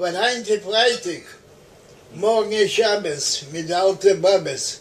Weil heute Freitag, morgen ist Schabes mit der alten Babes.